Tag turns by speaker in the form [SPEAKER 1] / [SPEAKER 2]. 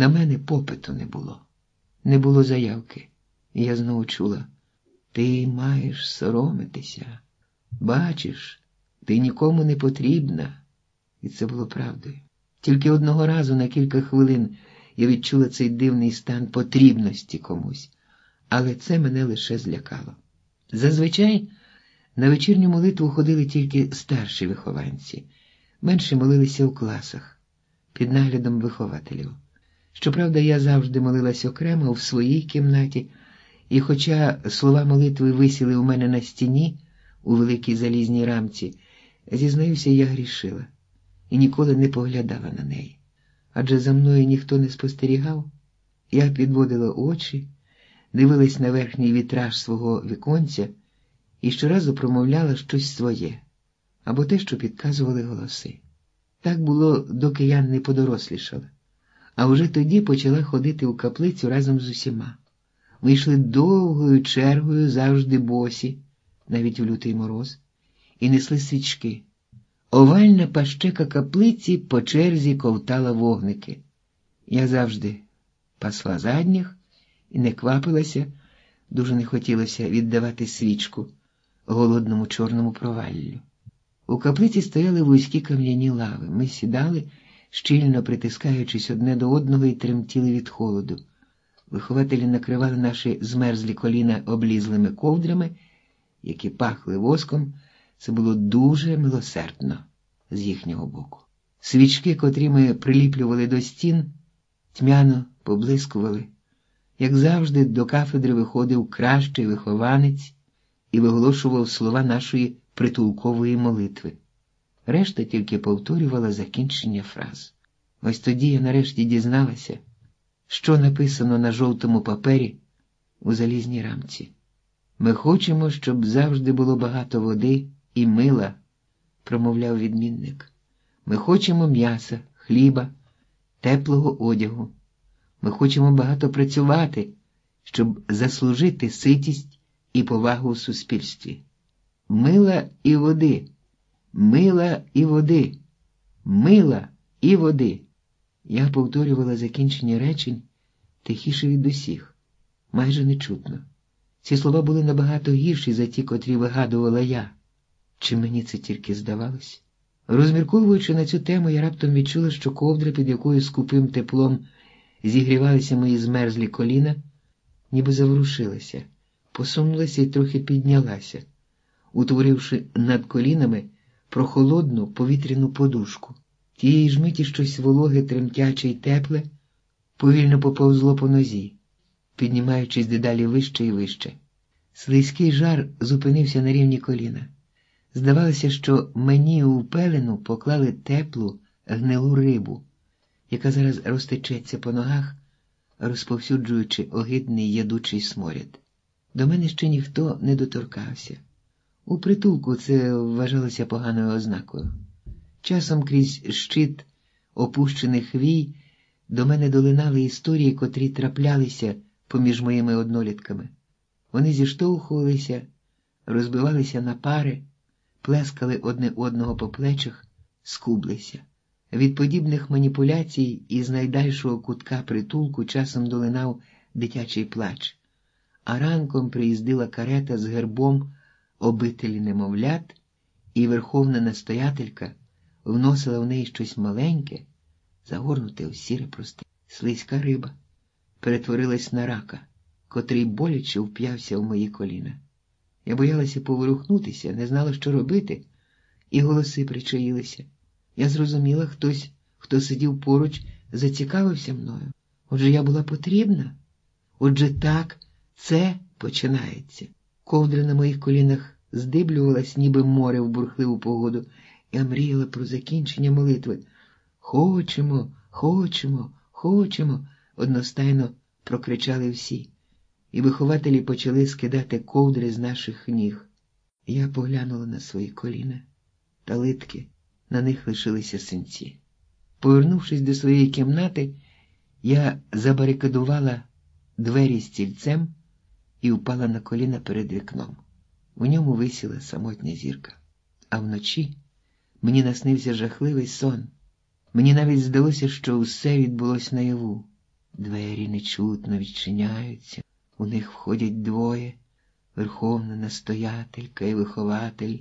[SPEAKER 1] На мене попиту не було, не було заявки. І я знову чула: ти маєш соромитися. Бачиш, ти нікому не потрібна. І це було правдою. Тільки одного разу на кілька хвилин я відчула цей дивний стан потрібності комусь, але це мене лише злякало. Зазвичай на вечірню молитву ходили тільки старші вихованці, менші молилися у класах під наглядом вихователів. Щоправда, я завжди молилась окремо в своїй кімнаті, і, хоча слова молитви висіли у мене на стіні у великій залізній рамці, зізнаюся, я грішила і ніколи не поглядала на неї. Адже за мною ніхто не спостерігав, я підводила очі, дивилась на верхній вітраж свого віконця і щоразу промовляла щось своє або те, що підказували голоси. Так було, доки я не подорослішала, а вже тоді почала ходити у каплицю разом з усіма. Ми йшли довгою чергою завжди босі, навіть у лютий мороз, і несли свічки. Овальна пащека каплиці по черзі ковтала вогники. Я завжди пасла задніх і не квапилася, дуже не хотілося віддавати свічку голодному чорному проваллю. У каплиці стояли вузькі кам'яні лави. Ми сідали, щільно притискаючись одне до одного і тремтіли від холоду. Вихователі накривали наші змерзлі коліна облізлими ковдрами, які пахли воском. Це було дуже милосердно з їхнього боку. Свічки, котрі ми приліплювали до стін, тьмяно поблискували. Як завжди, до кафедри виходив кращий вихованець і виголошував слова нашої притулкової молитви. Решта тільки повторювала закінчення фраз. Ось тоді я нарешті дізналася, що написано на жовтому папері у залізній рамці. Ми хочемо, щоб завжди було багато води і мила, промовляв відмінник. Ми хочемо м'яса, хліба, теплого одягу. Ми хочемо багато працювати, щоб заслужити ситість і повагу у суспільстві. Мила і води, мила і води, мила і води. Я повторювала закінчення речень тихіше від усіх, майже нечутно. Ці слова були набагато гірші за ті, котрі вигадувала я. Чи мені це тільки здавалось? Розмірковуючи на цю тему, я раптом відчула, що ковдра, під якою скупим теплом зігрівалися мої змерзлі коліна, ніби заворушилася, посунулася і трохи піднялася, утворивши над колінами прохолодну повітряну подушку. Тієї ж миті щось вологе, тремтяче й тепле, повільно поповзло по нозі, піднімаючись дедалі вище і вище. Слизький жар зупинився на рівні коліна. Здавалося, що мені у пелену поклали теплу, гнилу рибу, яка зараз розтечеться по ногах, розповсюджуючи огидний ядучий сморід. До мене ще ніхто не доторкався. У притулку це вважалося поганою ознакою. Часом крізь щит опущених вій до мене долинали історії, котрі траплялися поміж моїми однолітками. Вони зіштовхувалися, розбивалися на пари, плескали одне одного по плечах, скублися. Від подібних маніпуляцій із найдальшого кутка притулку часом долинав дитячий плач, а ранком приїздила карета з гербом обителі немовлят, і верховна настоятелька вносила в неї щось маленьке, загорнуте у сіре просте. Слизька риба перетворилась на рака, котрий боляче вп'явся в мої коліна. Я боялася поворухнутися, не знала, що робити, і голоси причаїлися. Я зрозуміла, хтось, хто сидів поруч, зацікавився мною. Отже, я була потрібна. Отже, так, це починається. Ковдра на моїх колінах здиблювалась, ніби море в бурхливу погоду, я мріяла про закінчення молитви. Хочемо, хочемо, хочемо, одностайно прокричали всі, і вихователі почали скидати ковдри з наших ніг. Я поглянула на свої коліна та литки, на них лишилися синці. Повернувшись до своєї кімнати, я забарикадувала двері стільцем і впала на коліна перед вікном. У ньому висіла самотня зірка, а вночі мені наснився жахливий сон. Мені навіть здалося, що усе відбулось наяву. Двері нечутно відчиняються, у них входять двоє верховна настоятелька і вихователь.